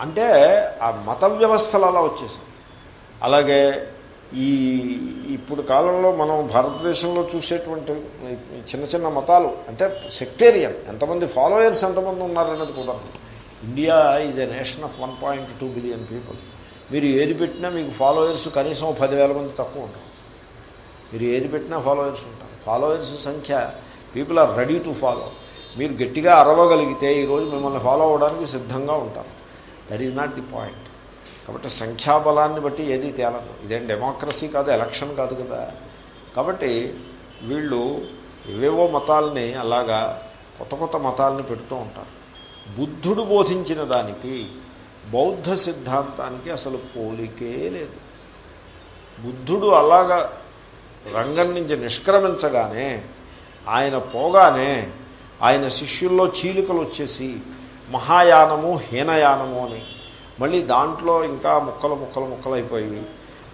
అంటే ఆ మత వ్యవస్థలు అలా వచ్చేసాయి అలాగే ఈ ఇప్పుడు కాలంలో మనం భారతదేశంలో చూసేటువంటి చిన్న చిన్న మతాలు అంటే సెక్టేరియన్ ఎంతమంది ఫాలోయర్స్ ఎంతమంది ఉన్నారనేది కూడా India is a nation of one point two billion people మీరు ఏది పెట్టినా మీకు ఫాలోయర్స్ కనీసం పదివేల మంది తక్కువ ఉంటారు. మీరు ఏది పెట్టినా ఫాలోయర్స్ ఉంటారు. ఫాలోయర్స్ సంఖ్య people are ready to follow మీరు గట్టిగా అరవగలిగితే ఈరోజు మిమ్మల్ని ఫాలో అవ్వడానికి సిద్ధంగా ఉంటారు. That is not the point కాబట్టి సంఖ్యాబలాన్ని బట్టి ఏది తేలదు. ఇదేం డెమోక్రసీ కాదు ఎలక్షన్ కాదు కదా. కాబట్టి వీళ్ళు ఏవేవో మతాలని అలాగా కొత్త కొత్త మతాలని పెడుతూ ఉంటారు. బుద్ధుడు బోధించిన దానికి బౌద్ధ సిద్ధాంతానికి అసలు పోలికే లేదు. బుద్ధుడు అలాగా రంగం నుంచి నిష్క్రమించగానే ఆయన పోగానే ఆయన శిష్యుల్లో చీలికలు వచ్చేసి మహాయానము హీనయానము అని. మళ్ళీ దాంట్లో ఇంకా ముక్కలు ముక్కలు ముక్కలు అయిపోయి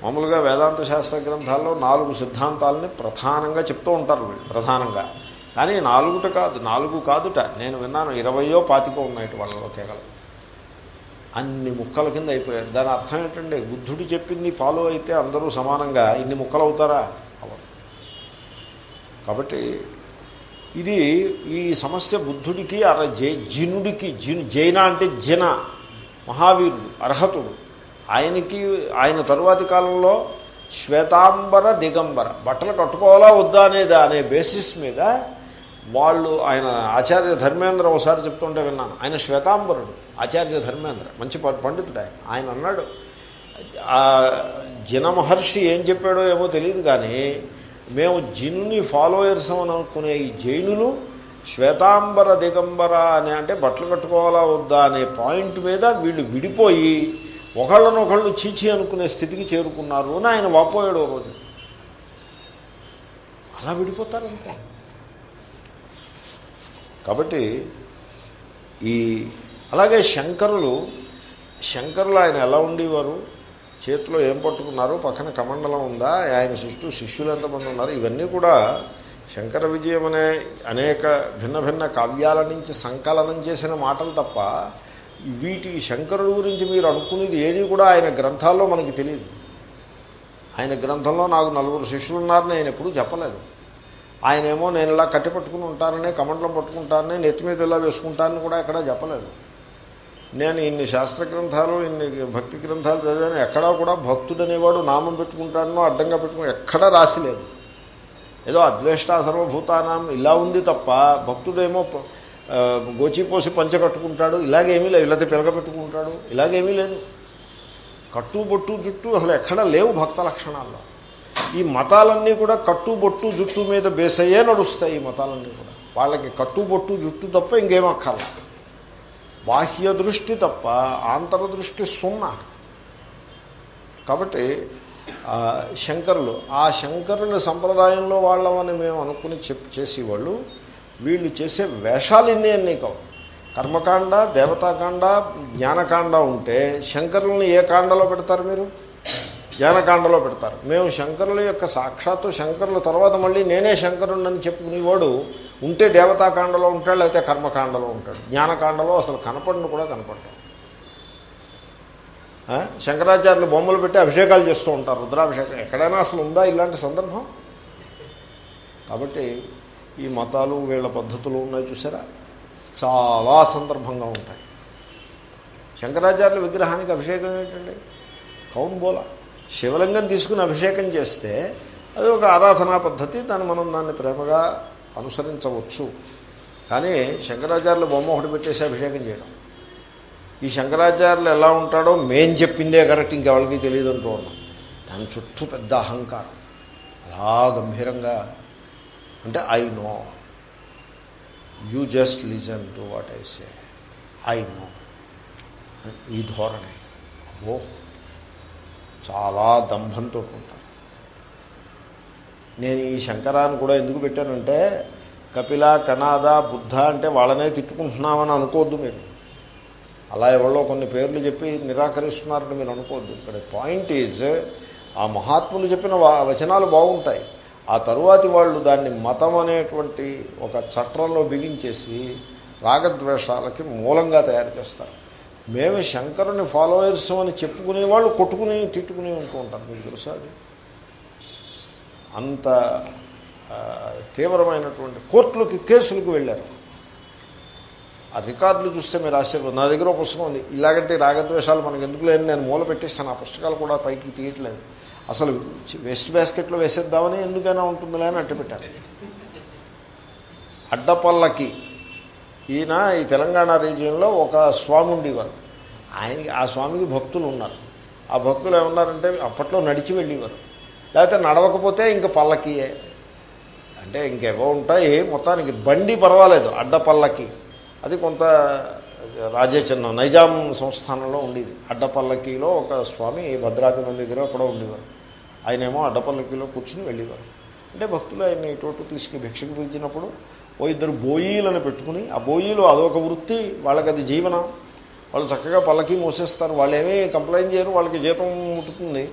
మామూలుగా వేదాంత శాస్త్ర గ్రంథాల్లో నాలుగు సిద్ధాంతాలని ప్రధానంగా చెప్తూ ఉంటారు వీళ్ళు ప్రధానంగా. కానీ నాలుగుట కాదు నాలుగు కాదుట. నేను విన్నాను ఇరవయో పాతికో ఉన్నాయి వాళ్ళలో తెగలు. అన్ని ముక్కల కింద అయిపోయారు దాని అర్థం ఏంటండి బుద్ధుడు చెప్పింది ఫాలో అయితే అందరూ సమానంగా ఇన్ని ముక్కలు అవుతారా అవరు కాబట్టి ఇది ఈ సమస్య బుద్ధుడికి అర జై జినుడికి జిను జైన అంటే జన మహావీరుడు అర్హతుడు. ఆయనకి ఆయన తరువాతి కాలంలో శ్వేతాంబర దిగంబర. బట్టలు కట్టుకోవాలా వద్దా అనేది అనే బేసిస్ మీద వాళ్ళు ఆయన ఆచార్య ధర్మేంద్ర ఒకసారి చెప్తుంటే విన్నాను. ఆయన శ్వేతాంబరుడు ఆచార్య ధర్మేంద్ర మంచి పండితుడు ఆయన. ఆయన అన్నాడు జన మహర్షి ఏం చెప్పాడో ఏమో తెలియదు కానీ మేము జిన్ని ఫాలోయర్స్ అని అనుకునే ఈ జైనులు శ్వేతాంబర దిగంబర అని అంటే బట్టలు కట్టుకోవాలా వద్దా అనే పాయింట్ మీద వీళ్ళు విడిపోయి ఒకళ్ళనొకళ్ళు చీచి అనుకునే స్థితికి చేరుకున్నారు అని ఆయన వాపోయాడు రోజు. అలా విడిపోతారంటే కాబట్టి ఈ అలాగే శంకరులు శంకరులు ఆయన ఎలా ఉండేవారు? చేతిలో ఏం పట్టుకున్నారు పక్కన కమండలం ఉందా ఆయన శిష్యు శిష్యులు ఎంతమంది ఉన్నారు ఇవన్నీ కూడా శంకర విజయం అనే అనేక భిన్న భిన్న కావ్యాల నుంచి సంకలనం చేసిన మాటలు తప్ప వీటి శంకరుడు గురించి మీరు అనుకునేది ఏది కూడా ఆయన గ్రంథాల్లో మనకి తెలియదు. ఆయన గ్రంథంలో నాకు నలుగురు శిష్యులు ఉన్నారని ఆయన ఎప్పుడూ చెప్పలేదు. ఆయనేమో నేను ఇలా కట్టి పట్టుకుని ఉంటానని కమండలం పట్టుకుంటానని నెత్తి మీద ఇలా వేసుకుంటానని కూడా ఎక్కడా చెప్పలేదు. నేను ఇన్ని శాస్త్ర గ్రంథాలు ఇన్ని భక్తి గ్రంథాలు చదివాను ఎక్కడా కూడా భక్తుడు అనేవాడు నామం పెట్టుకుంటానో అడ్డంగా పెట్టుకుని ఎక్కడా రాసిలేదు ఏదో అద్వేష్ట సర్వభూతానం ఇలా ఉంది తప్ప భక్తుడేమో గోచిపోసి పంచ కట్టుకుంటాడు ఇలాగేమీ లేదు ఇలాతే పిలక పెట్టుకుంటాడు ఇలాగేమీ లేదు. కట్టు బొట్టు జుట్టు అసలు ఎక్కడా లేవు భక్త లక్షణాల్లో. ఈ మతాలన్నీ కూడా కట్టుబొట్టు జుట్టు మీద బేస్ అయ్యే నడుస్తాయి ఈ మతాలన్నీ కూడా. వాళ్ళకి కట్టుబొట్టు జుట్టు తప్ప ఇంకేం అక్కర్ల బాహ్య దృష్టి తప్ప ఆంతరదృష్టి సున్నా. కాబట్టి శంకరులు ఆ శంకరుని సంప్రదాయంలో వాళ్ళమని మేము అనుకుని చెప్ చేసేవాళ్ళు. వీళ్ళు చేసే వేషాలు ఇన్ని అన్నీ కావు. కర్మకాండ దేవతాకాండ జ్ఞానకాండ ఉంటే శంకరుల్ని ఏ కాండలో పెడతారు మీరు? జ్ఞానకాండలో పెడతారు. మేము శంకరుల యొక్క సాక్షాత్తు శంకరుల తర్వాత మళ్ళీ నేనే శంకరుణ్ణని చెప్పుకునేవాడు ఉంటే దేవతాకాండలో ఉంటాడు లేకపోతే కర్మకాండలో ఉంటాడు. జ్ఞానకాండలో అసలు కనపడిన కూడా కనపడ్డాడు శంకరాచార్యులు బొమ్మలు పెట్టి అభిషేకాలు చేస్తూ ఉంటారు రుద్రాభిషేకం. ఎక్కడైనా అసలు ఉందా ఇలాంటి సందర్భం? కాబట్టి ఈ మతాలు వీళ్ళ పద్ధతులు ఉన్నాయి చూసారా? చాలా సందర్భంగా ఉంటాయి. శంకరాచార్యుల విగ్రహానికి అభిషేకం ఏంటండి? కౌన్ బోలా. శివలింగం తీసుకుని అభిషేకం చేస్తే అది ఒక ఆరాధనా పద్ధతి దాన్ని మనం దాన్ని ప్రేమగా అనుసరించవచ్చు. కానీ శంకరాచార్యులు బొమ్మ ఒకటి పెట్టేసి అభిషేకం చేయడం. ఈ శంకరాచార్యులు ఎలా ఉంటాడో మేం చెప్పిందే కరెక్ట్ ఇంకెవరికి తెలియదు అంటూ ఉన్నాం. దాని చుట్టూ పెద్ద అహంకారం. అలా గంభీరంగా. అంటే I know you just listen to what I say I know ఈ ధోరణి. ఓ చాలా దంభంతో ఉంటాను నేను ఈ శంకరాన్ని కూడా ఎందుకు పెట్టానంటే కపిల కనాద బుద్ధ అంటే వాళ్ళనే తిట్టుకుంటున్నామని అనుకోవద్దు మీరు. అలా ఎవరో కొన్ని పేర్లు చెప్పి నిరాకరిస్తున్నారని మీరు అనుకోవద్దు ఇక్కడ పాయింట్ ఈజ్ ఆ మహాత్ములు చెప్పిన వచనాలు బాగుంటాయి. ఆ తరువాతి వాళ్ళు దాన్ని మతం అనేటువంటి ఒక చట్రంలో బిగించేసి రాగద్వేషాలకి మూలంగా తయారు చేస్తారు. మేము శంకరుని ఫాలోయర్స్ అని చెప్పుకునే వాళ్ళు కొట్టుకుని తిట్టుకుని ఉంటూ ఉంటారు. మీకు తెలుసా అది? అంత తీవ్రమైనటువంటి కోర్టులకి కేసులకు వెళ్ళారు. ఆ రికార్డులు చూస్తే మీరు ఆశ్చర్యపోతుంది నా దగ్గర ఒక పుస్తకం ఉంది. ఇలాగంటే రాగద్వేషాలు మనకు ఎందుకు లేని నేను మూల పెట్టేస్తాను. ఆ పుస్తకాలు కూడా పైకి తీయట్లేదు. అసలు వెస్ట్ బాస్కెట్లో వేసేద్దామని ఎందుకైనా ఉంటుందిలే అని అట్టు పెట్టాను అడ్డపల్లకి ఈయన ఈ తెలంగాణ రీజియన్లో ఒక స్వామి ఉండేవారు. ఆయనకి ఆ స్వామికి భక్తులు ఉన్నారు. ఆ భక్తులు ఏమన్నారంటే అప్పట్లో నడిచి వెళ్ళేవారు. లేకపోతే నడవకపోతే ఇంక పల్లకియే. అంటే ఇంకేవో ఉంటాయి మొత్తానికి బండి పర్వాలేదు అడ్డపల్లకి అది కొంత రాజేచన్న నైజాం సంస్థానంలో ఉండేది. అడ్డపల్లకీలో ఒక స్వామి భద్రాచలం దగ్గర కూడా ఉండేవారు. ఆయనేమో అడ్డపల్లకీలో కూర్చుని వెళ్ళేవారు. అంటే భక్తులు ఆయన ఇటు తీసుకుని భిక్షకు పిలిచినప్పుడు ఓ ఇద్దరు బోయీలను పెట్టుకుని ఆ బోయీలు అదొక వృత్తి వాళ్ళకి అది జీవనం. వాళ్ళు చక్కగా పల్లకి మోసేస్తారు. వాళ్ళు ఏమీ కంప్లైంట్ చేయరు వాళ్ళకి జీతం ముట్టుతుంది.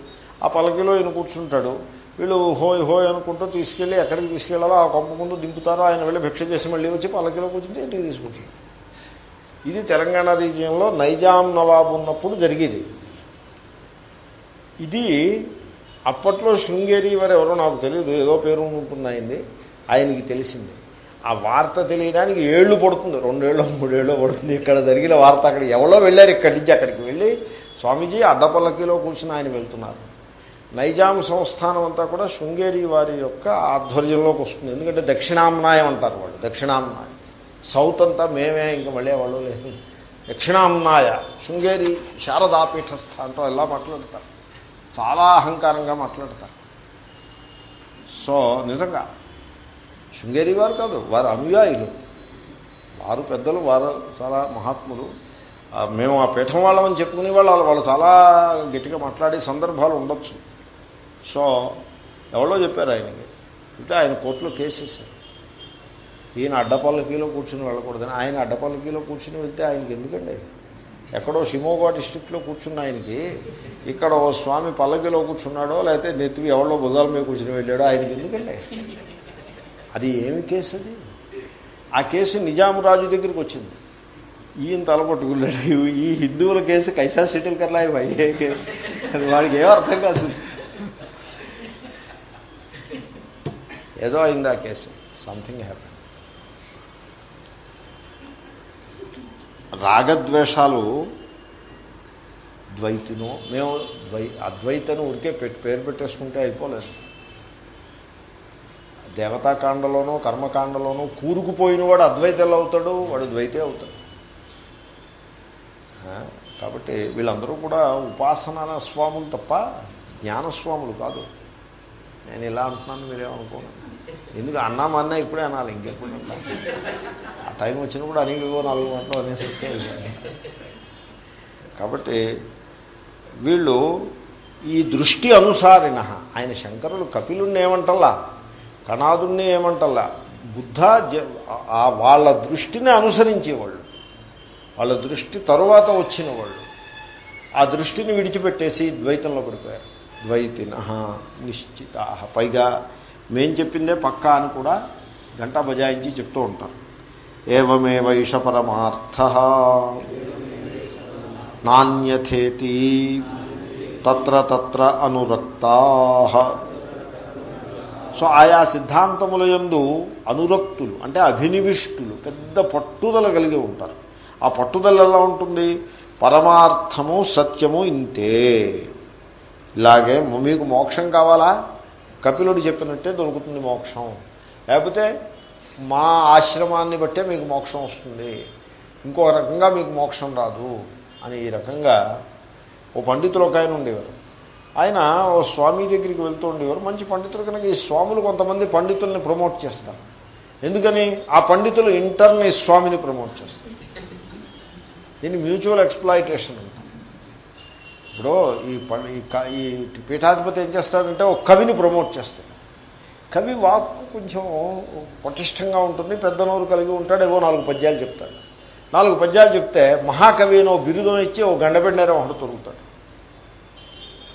ఆ పల్లకిలో ఈయన కూర్చుంటాడు. వీళ్ళు హోయ్ హోయ్ అనుకుంటూ తీసుకెళ్ళి ఎక్కడికి తీసుకెళ్ళాలో ఆ కొంప ముందు దింపుతారో ఆయన వెళ్ళి భిక్ష చేసి మళ్ళీ వచ్చి పల్లకిలో కూర్చుంటే ఇంటికి తీసుకుంటారు ఇది తెలంగాణ రీజియన్లో నైజాం నవాబు ఉన్నప్పుడు జరిగేది. ఇది అప్పట్లో శృంగేరి వారు ఎవరో నాకు తెలియదు ఏదో పేరు ఉంటుంది ఆయనకి తెలిసింది. ఆ వార్త తెలియడానికి ఏళ్ళు పడుతుంది. రెండేళ్ళు మూడేళ్ళు పడుతుంది. ఇక్కడ జరిగిన వార్త అక్కడ ఎవరో వెళ్ళారు ఇక్కడి నుంచి అక్కడికి వెళ్ళి స్వామీజీ అడ్డపల్లకిలో కూర్చుని ఆయన వెళ్తున్నారు. నైజాం సంస్థానం అంతా కూడా శృంగేరి వారి యొక్క ఆధ్వర్యంలోకి వస్తుంది. ఎందుకంటే దక్షిణామ్నాయం అంటారు వాళ్ళు. దక్షిణామ్నాయం. సౌత్ అంతా మేమే ఇంకా మళ్ళీ వాళ్ళు లేదు. దక్షిణామ్నాయ శృంగేరి శారదాపీఠస్థ అంటూ ఎలా మాట్లాడతారు. చాలా అహంకారంగా మాట్లాడతారు. సో నిజంగా శృంగేరి వారు కాదు వారు అనుయాయులు. వారు పెద్దలు వారు చాలా మహాత్ములు. మేము ఆ పీఠం వాళ్ళమని చెప్పుకునే వాళ్ళు వాళ్ళు చాలా గట్టిగా మాట్లాడే సందర్భాలు ఉండొచ్చు. సో ఎవరో చెప్పారు ఆయనకి. అంటే ఆయన కోర్టులో కేసేసారు ఈయన అడ్డపల్లకీలో కూర్చుని వెళ్ళకూడదని. ఆయన అడ్డపల్లకీలో కూర్చుని వెళ్తే ఆయనకి ఎందుకండి? ఎక్కడో షిమోగా డిస్టిక్లో కూర్చున్న ఆయనకి ఇక్కడ ఓ స్వామి పల్లకిలో కూర్చున్నాడో లేకపోతే నెత్తివి ఎవరో భుజాల మీద కూర్చుని వెళ్ళాడో ఆయనకి ఎందుకండి? అది ఏమి కేసు అది? ఆ కేసు నిజాం రాజు దగ్గరికి వచ్చింది. ఈయన తలపట్టుకున్నాడు. ఈ హిందువుల కేసు కైసా సెటిల్ కర్లా అయ్యే కేసు? అది వాడికి ఏం అర్థం కాదు. ఏదో అయింది ఆ కేసు. సంథింగ్ హ్యాపీ రాగద్వేషాలు ద్వైతినో మేము ద్వై అద్వైతను ఉరికే పెట్టి పేరు పెట్టేసుకుంటే అయిపోలేదు. దేవతాకాండలోనూ కర్మకాండలోనూ కూరుకుపోయిన వాడు అద్వైతలు అవుతాడు? వాడు ద్వైతే అవుతాడు. కాబట్టి వీళ్ళందరూ కూడా ఉపాసన స్వాములు తప్ప జ్ఞానస్వాములు కాదు. నేను ఇలా అంటున్నాను మీరేమనుకోను ఎందుకు అన్నామన్నా ఇప్పుడే అనాలి ఇంకెప్పుడు? ఆ టైం వచ్చినప్పుడు అనేవివో నాలుగు గంటలు అనేసిస్తే కాబట్టి వీళ్ళు ఈ దృష్టి అనుసారిన ఆయన శంకరులు కపిలుణ్ణి ఏమంటల్లా కణాదుని ఏమంటల్లా? బుద్ధ వాళ్ళ దృష్టిని అనుసరించేవాళ్ళు. వాళ్ళ దృష్టి తరువాత వచ్చిన వాళ్ళు ఆ దృష్టిని విడిచిపెట్టేసి ద్వైతంలో పడిపోయారు. ద్వైతిన నిశ్చిత పైగా మేం చెప్పిందే పక్కా అని కూడా గంటా బజాయించి చెప్తూ ఉంటారు. ఏమేవైష పరమార్థ నాణ్యథేతి తత్ర తత్ర అనురక్తా సో ఆయా సిద్ధాంతముల యందు అనురక్తులు అంటే అభినివిష్టులు పెద్ద పట్టుదల కలిగి ఉంటారు. ఆ పట్టుదల ఎలా ఉంటుంది? పరమార్థము సత్యము ఇంతే. ఇలాగే మీకు మోక్షం కావాలా? కపిలుడు చెప్పినట్టే దొరుకుతుంది మోక్షం. లేకపోతే మా ఆశ్రమాన్ని బట్టే మీకు మోక్షం వస్తుంది. ఇంకో రకంగా మీకు మోక్షం రాదు. అని ఈ రకంగా ఓ పండితులు ఒక ఆయన ఉండేవారు. ఆయన ఓ స్వామి దగ్గరికి వెళ్తూ ఉండేవారు. మంచి పండితులు కనుక ఈ స్వాములు కొంతమంది పండితుల్ని ప్రమోట్ చేస్తారు. ఎందుకని? ఆ పండితులు ఇంటర్ని ఈ స్వామిని ప్రమోట్ చేస్తారు. దీన్ని మ్యూచువల్ ఎక్స్ప్లాయిటేషన్ అంటారు ఇప్పుడు ఈ ఈ పీఠాధిపతి ఏం చేస్తాడంటే ఒక కవిని ప్రమోట్ చేస్తాడు. కవి వాక్కు కొంచెం పటిష్టంగా ఉంటుంది. పెద్ద నోరు కలిగి ఉంటాడు. ఏవో నాలుగు పద్యాలు చెప్తాడు. నాలుగు పద్యాలు చెప్తే మహాకవి అని ఓ బిరుదం ఇచ్చి ఓ గండబెండేరం ఒకటి దొరుకుతాడు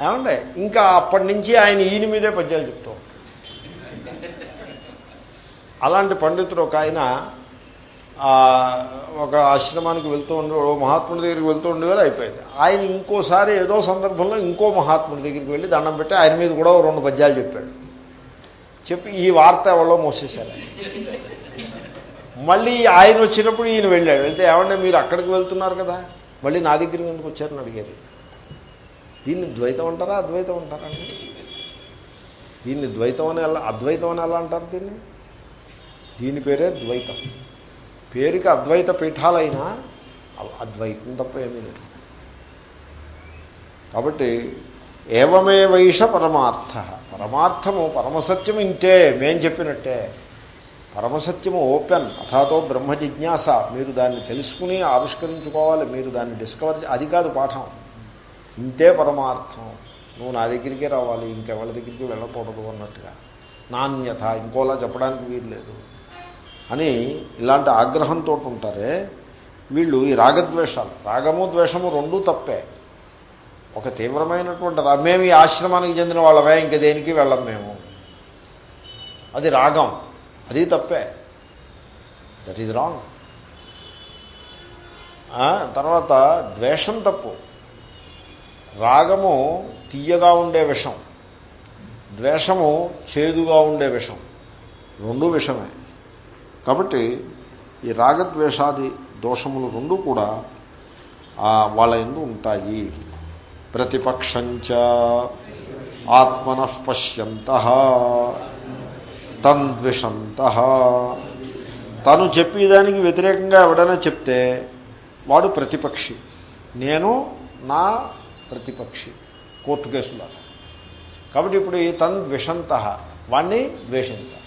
ఏమండే? ఇంకా అప్పటి నుంచి ఆయన ఈయన మీదే పద్యాలు చెప్తూ అలాంటి పండితుడు ఒక ఆయన ఒక ఆశ్రమానికి వెళ్తూ ఉండే మహాత్ముడి దగ్గరికి వెళ్తూ ఉండేవారు అయిపోయింది ఆయన ఇంకోసారి ఏదో సందర్భంలో ఇంకో మహాత్ముడి దగ్గరికి వెళ్ళి దండం పెట్టి ఆయన మీద కూడా రెండు పద్యాలు చెప్పాడు. చెప్పి ఈ వార్త ఎవరో మోసేశారు. మళ్ళీ ఆయన వచ్చినప్పుడు ఈయన వెళ్ళాడు. వెళ్తే ఏమంటే మీరు అక్కడికి వెళ్తున్నారు కదా? మళ్ళీ నా దగ్గరికి ఎందుకు వచ్చారని అడిగారు. దీన్ని ద్వైతం అంటారా అద్వైతం అంటారా దీన్ని ద్వైతం అని ఎలా అద్వైతం అని ఎలా అంటారు దీన్ని? దీని పేరే ద్వైతం. పేరుకి అద్వైత పీఠాలైనా అద్వైతం తప్ప ఏమీ లేదు. కాబట్టి ఏవమే వైష పరమార్థ. పరమార్థము పరమసత్యం ఇంతే మేం చెప్పినట్టే. పరమసత్యము ఓపెన్ అథాతో బ్రహ్మ జిజ్ఞాస. మీరు దాన్ని తెలుసుకుని ఆవిష్కరించుకోవాలి మీరు దాన్ని డిస్కవర్ అది కాదు పాఠం. ఇంతే పరమార్థం. నువ్వు నా దగ్గరికే రావాలి ఇంకెవరి దగ్గరికి వెళ్ళకూడదు అన్నట్టుగా. నాణ్యత ఇంకోలా చెప్పడానికి వీలు లేదు అని ఇలాంటి ఆగ్రహంతో ఉంటారే వీళ్ళు ఈ రాగద్వేషాలు. రాగము ద్వేషము రెండూ తప్పే. ఒక తీవ్రమైనటువంటి మేము ఈ ఆశ్రమానికి చెందిన వాళ్ళమే ఇంక దేనికి వెళ్ళం మేము? అది రాగం. అది తప్పే. That is wrong. తర్వాత ద్వేషం తప్పు. రాగము తీయగా ఉండే విషం ద్వేషము చేదుగా ఉండే విషం రెండు విషమే. కాబట్టి ఈ రాగద్వేషాది దోషములు రెండు కూడా వాళ్ళ ఎందు ఉంటాయి. ప్రతిపక్షంచ ఆత్మన పశ్యంత తన్ద్విషంత. తను చెప్పేదానికి వ్యతిరేకంగా ఎవడైనా చెప్తే వాడు ప్రతిపక్షి. నేను నా ప్రతిపక్షి కోర్టు కేసులో. కాబట్టి ఇప్పుడు ఈ తన్ ద్విషంత వాణ్ణి ద్వేషించాలి.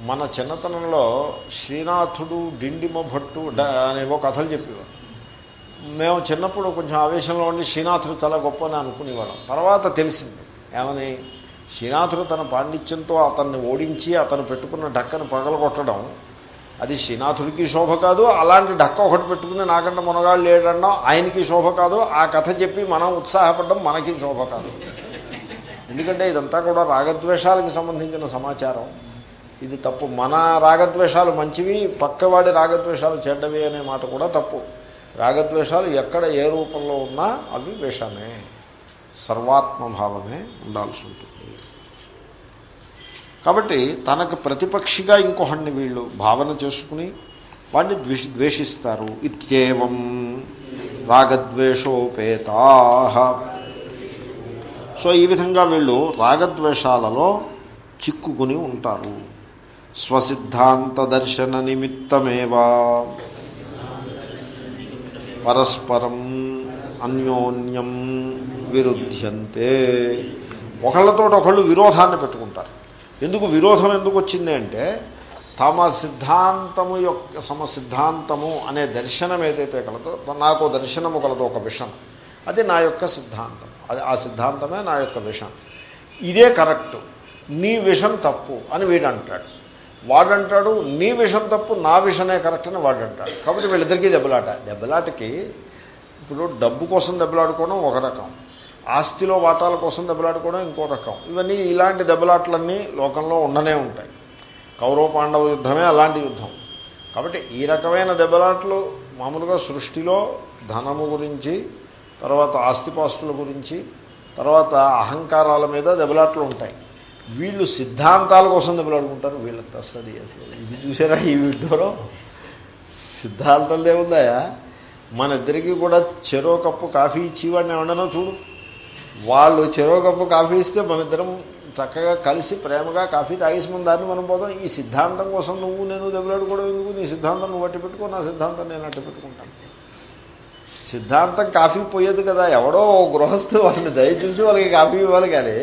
మన చిన్నతనంలో శ్రీనాథుడు డిండిమ భట్టు అనేవో కథలు చెప్పేవారు. మేము చిన్నప్పుడు కొంచెం ఆవేశంలో ఉండి శ్రీనాథుడు చాలా గొప్ప అని అనుకునేవాళ్ళం. తర్వాత తెలిసింది ఏమని? శ్రీనాథుడు తన పాండిత్యంతో అతన్ని ఓడించి అతను పెట్టుకున్న డక్కను పగలగొట్టడం అది శ్రీనాథుడికి శోభ కాదు అలాంటి డక్క ఒకటి పెట్టుకుని నాకంటే మునగాళ్ళు లేడడం ఆయనకి శోభ కాదు ఆ కథ చెప్పి మనం ఉత్సాహపడడం మనకి శోభ కాదు. ఎందుకంటే ఇదంతా కూడా రాగద్వేషాలకి సంబంధించిన సమాచారం. ఇది తప్పు. మన రాగద్వేషాలు మంచివి పక్కవాడి రాగద్వేషాలు చెడ్డవి అనే మాట కూడా తప్పు. రాగద్వేషాలు ఎక్కడ ఏ రూపంలో ఉన్నా అవి వేషమే. సర్వాత్మభావమే ఉండాల్సి ఉంటుంది. కాబట్టి తనకు ప్రతిపక్షిగా ఇంకొకడిని వీళ్ళు భావన చేసుకుని వాడిని ద్వేష ద్వేషిస్తారు. ఇత్యేవం రాగద్వేషోపేతా. సో ఈ విధంగా వీళ్ళు రాగద్వేషాలలో చిక్కుకుని ఉంటారు. స్వసిద్ధాంత దర్శన నిమిత్తమేవా. పరస్పరం అన్యోన్యం విరుద్ధ్యంతే ఒకళ్ళతో ఒకళ్ళు విరోధాన్ని పెట్టుకుంటారు. ఎందుకు విరోధం ఎందుకు వచ్చింది అంటే తమ సిద్ధాంతము యొక్క సమ సిద్ధాంతము అనే దర్శనం ఏదైతే కలదో నాకు దర్శనము కలదో ఒక విషం. అది నా యొక్క సిద్ధాంతం. అది ఆ సిద్ధాంతమే నా యొక్క విషం. ఇదే కరెక్ట్. నీ విషం తప్పు అని వీడంటాడు. వాడంటాడు నీ విషం తప్పు నా విషమే కరెక్ట్ అని వాడంటాడు. కాబట్టి వీళ్ళిద్దరికీ దెబ్బలాట. దెబ్బలాటకి ఇప్పుడు డబ్బు కోసం దెబ్బలాడుకోవడం ఒక రకం. ఆస్తిలో వాటాల కోసం దెబ్బలాడుకోవడం ఇంకో రకం. ఇవన్నీ ఇలాంటి దెబ్బలాట్లన్నీ లోకంలో ఉండనే ఉంటాయి. కౌరవ పాండవ యుద్ధమే అలాంటి యుద్ధం. కాబట్టి ఈ రకమైన దెబ్బలాట్లు మామూలుగా సృష్టిలో ధనము గురించి తర్వాత ఆస్తిపాస్తుల గురించి తర్వాత అహంకారాల మీద దెబ్బలాట్లు ఉంటాయి. వీళ్ళు సిద్ధాంతాల కోసం దెబ్బలాడుకుంటారు. వీళ్ళకి అసలు. ఇది చూసారా ఈ వీడియోలో? సిద్ధాంతం ఏముందాయా మన ఇద్దరికి కూడా చెరో కప్పు కాఫీ ఇచ్చి వాడిని ఏమన్నానో చూడు. వాళ్ళు చెరో కప్పు కాఫీ ఇస్తే మనిద్దరం చక్కగా కలిసి ప్రేమగా కాఫీ తాగేసి మన దాన్ని మనం పోదాం ఈ సిద్ధాంతం కోసం నువ్వు నేను దెబ్బలాడుకోవడం ఎందుకు? నీ సిద్ధాంతం నువ్వు అట్టి పెట్టుకో నా సిద్ధాంతం నేను అట్టి పెట్టుకుంటాను సిద్ధాంతం కాఫీ పోయేది కదా. ఎవడో గృహస్థు వాళ్ళని దయచూసి వాళ్ళకి కాఫీ ఇవ్వాలి కానీ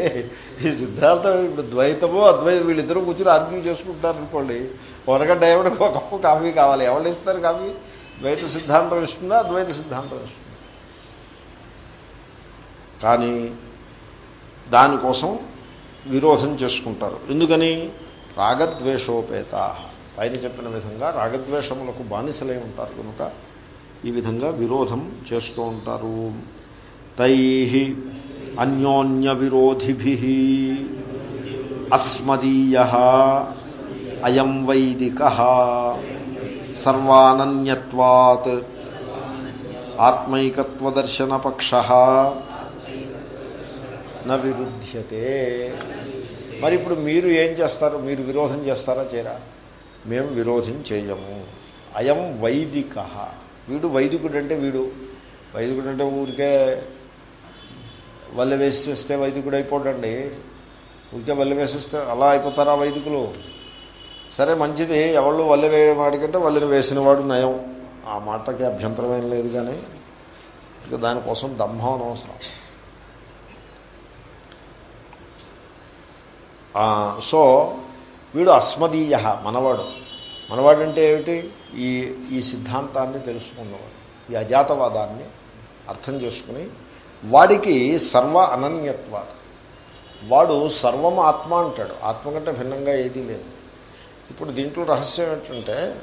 ఈ సిద్ధాంతం ఇప్పుడు ద్వైతమో అద్వైతం వీళ్ళిద్దరూ కూర్చొని ఆర్గ్యూ చేసుకుంటారు అనుకోండి. వరగడ్డ ఎవరికి ఒక కప్పు కాఫీ కావాలి? ఎవరు ఇస్తారు కాఫీ? ద్వైత సిద్ధాంతం ఇస్తుందా? అద్వైత సిద్ధాంతం ఇస్తుందా? కానీ దానికోసం విరోధం చేసుకుంటారు. ఎందుకని? రాగద్వేషోపేత. పైన చెప్పిన విధంగా రాగద్వేషములకు బానిసలై ఉంటారు కనుక ఈ విధంగా విరోధం చేస్తూ ఉంటారు. తై అన్యోన్య విరోధిభి అస్మదీయ అయం వైదిక సర్వానన్యత్వాత్ ఆత్మైకత్వదర్శనపక్ష న విరుధ్యతే మరి ఇప్పుడు మీరు ఏం చేస్తారు? మీరు విరోధం చేస్తారా చేయరా? మేము విరోధం చేయము. అయం వైదిక. వీడు వైదికుడు అంటే వీడు. వైదికుడు అంటే ఊరికే వల్ల వేసేస్తే వైదికుడు అయిపోడండి ఊరికే వల్ల వేసేస్తే అలా అయిపోతారా వైదికులు? సరే మంచిది. ఎవళ్ళు వల్ల వేయవాడికంటే వల్లని వేసినవాడు నయం. ఆ మాటకి అభ్యంతరం ఏం లేదు కానీ ఇక దానికోసం దంభం అనవసరం. సో వీడు అస్మదీయ మనవాడు. మనవాడు అంటే ఏమిటి? ఈ ఈ సిద్ధాంతాన్ని తెలుసుకున్నవాడు. ఈ అజాతవాదాన్ని అర్థం చేసుకుని వాడికి సర్వ అనన్యత్వాడు వాడు సర్వం ఆత్మ అంటాడు. ఆత్మ కంటే భిన్నంగా ఏదీ లేదు. ఇప్పుడు దీంట్లో రహస్యం ఏంటంటే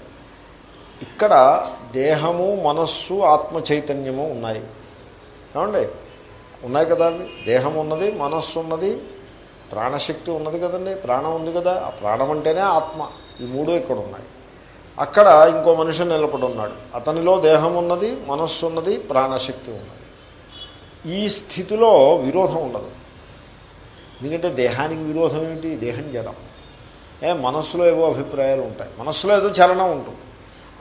ఇక్కడ దేహము మనస్సు ఆత్మ చైతన్యము ఉన్నాయి. ఏమండి? ఉన్నాయి కదా అవి? దేహం ఉన్నది మనస్సు ఉన్నది ప్రాణశక్తి ఉన్నది కదండి ప్రాణం ఉంది కదా ఆ ప్రాణం అంటేనే ఆత్మ. ఈ మూడు ఇక్కడ ఉన్నాయి. అక్కడ ఇంకో మనిషి నిలబడి ఉన్నాడు. అతనిలో దేహం ఉన్నది మనస్సు ఉన్నది ప్రాణశక్తి ఉన్నది. ఈ స్థితిలో విరోధం ఉండదు. ఎందుకంటే దేహానికి విరోధం ఏమిటి? దేహం జడం. ఏ మనస్సులో ఏవో అభిప్రాయాలు ఉంటాయి. మనస్సులో ఏదో చలనం ఉంటుంది.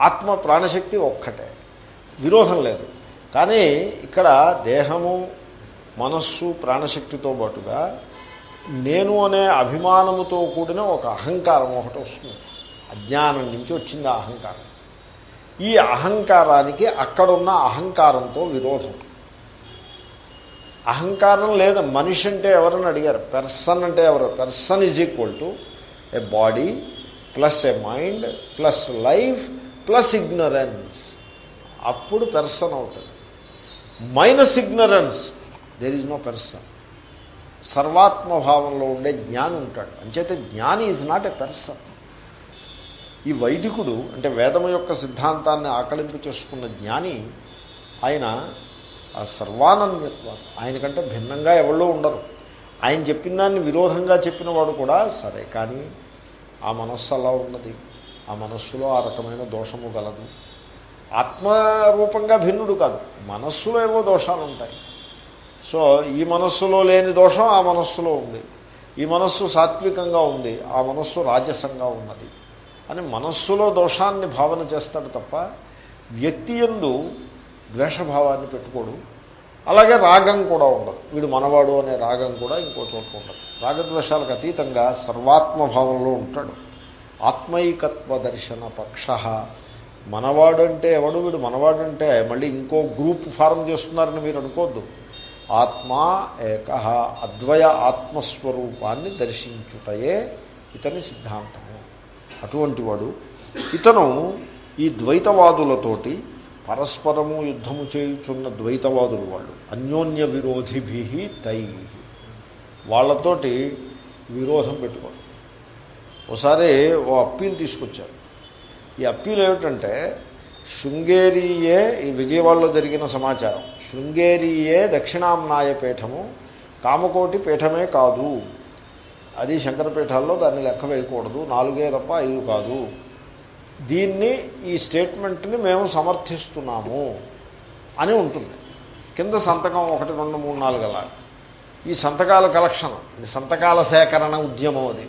ఆత్మ ప్రాణశక్తి ఒక్కటే. విరోధం లేదు. కానీ ఇక్కడ దేహము మనస్సు ప్రాణశక్తితో పాటుగా నేను అనే అభిమానముతో కూడిన ఒక అహంకారం ఒకటి వస్తుంది. అజ్ఞానం నుంచి వచ్చింది ఆ అహంకారం. ఈ అహంకారానికి అక్కడున్న అహంకారంతో విరోధం. అహంకారం లేదా మనిషి అంటే ఎవరని అడిగారు. పెర్సన్ అంటే ఎవరు? Person is equal to a body plus a mind plus life plus ignorance అప్పుడు పెర్సన్ అవుతుంది. Minus ignorance there is no person సర్వాత్మభావంలో ఉండే జ్ఞాని ఉంటాడు. అంచేతే జ్ఞాని ఈజ్ నాట్ ఎ పెర్సన్ ఈ వైదికుడు అంటే వేదము యొక్క సిద్ధాంతాన్ని ఆకలింపు చేసుకున్న జ్ఞాని ఆయన ఆ సర్వానన్యత్వం ఆయనకంటే భిన్నంగా ఎవరో ఉండరు. ఆయన చెప్పిన దాన్ని విరోధంగా చెప్పిన వాడు కూడా సరే కానీ ఆ మనస్సు అలా ఉన్నది. ఆ మనస్సులో ఆ రకమైన దోషము గలదు. ఆత్మరూపంగా భిన్నుడు కాదు. మనస్సులో ఏవో దోషాలు ఉంటాయి సో ఈ మనస్సులో లేని దోషం ఆ మనస్సులో ఉంది. ఈ మనస్సు సాత్వికంగా ఉంది ఆ మనస్సు రాజసంగా ఉన్నది. అని మనస్సులో దోషాన్ని భావన చేస్తాడు తప్ప వ్యక్తి ఎందు ద్వేషభావాన్ని పెట్టుకోడు. అలాగే రాగం కూడా ఉండదు. వీడు మనవాడు అనే రాగం కూడా ఇంకో చోట ఉండదు. రాగద్వేషాలకు అతీతంగా సర్వాత్మభావంలో ఉంటాడు. ఆత్మైకత్వ దర్శన పక్ష. మనవాడు అంటే ఎవడు? వీడు మనవాడు అంటే మళ్ళీ ఇంకో గ్రూప్ ఫారం చేస్తున్నారని మీరు అనుకోద్దు ఆత్మా ఏక అద్వయ ఆత్మస్వరూపాన్ని దర్శించుటయే ఇతని సిద్ధాంతము. అటువంటి వాడు ఇతను ఈ ద్వైతవాదులతోటి పరస్పరము యుద్ధము చేయుచున్న ద్వైతవాదులు వాళ్ళు. అన్యోన్య విరోధిభి తై. వాళ్ళతోటి విరోధం పెట్టుకోండి ఒకసారి ఓ అప్పీల్ తీసుకొచ్చారు. ఈ అప్పీల్ ఏమిటంటే శృంగేరియే ఈ విజయవాడలో జరిగిన సమాచారం. శృంగేరియే దక్షిణాంనాయ పీఠము. కామకోటి పీఠమే కాదు. అది శంకరపీఠాల్లో దాన్ని లెక్క వేయకూడదు. నాలుగే తప్ప ఐదు కాదు. దీన్ని ఈ స్టేట్మెంట్ని మేము సమర్థిస్తున్నాము అని ఉంటుంది. కింద సంతకం ఒకటి రెండు మూడు నాలుగు అలా. ఈ సంతకాల కలెక్షన్ ఇది సంతకాల సేకరణ ఉద్యమం అది.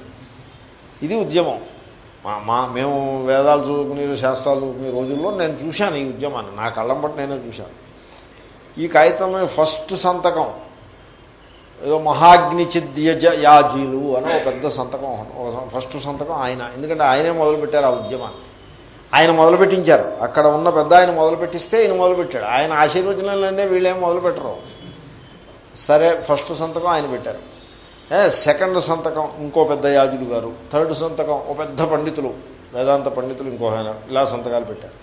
ఇది ఉద్యమం. మా మా మేము వేదాలు చదువుకునే శాస్త్రాలు చదువుకునే రోజుల్లో నేను చూశాను ఈ ఉద్యమాన్ని. నా కళ్ళం బట్టి నేనే చూశాను. ఈ కాగితం ఫస్ట్ సంతకం. ఏదో మహాగ్నిచిద్యజ యాజీలు అని ఒక పెద్ద సంతకం ఫస్ట్ సంతకం ఆయన. ఎందుకంటే ఆయనే మొదలుపెట్టారు ఆ ఉద్యమాన్ని. ఆయన మొదలుపెట్టించారు. అక్కడ ఉన్న పెద్ద ఆయన మొదలుపెట్టిస్తే ఆయన మొదలుపెట్టాడు. ఆయన ఆశీర్వచనాలనే వీళ్ళేం మొదలుపెట్టరు. సరే ఫస్ట్ సంతకం ఆయన పెట్టారు. సెకండ్ సంతకం ఇంకో పెద్ద యాజుడు గారు. థర్డ్ సంతకం ఓ పెద్ద పండితులు వేదాంత పండితులు ఇంకో ఆయన ఇలా సంతకాలు పెట్టారు.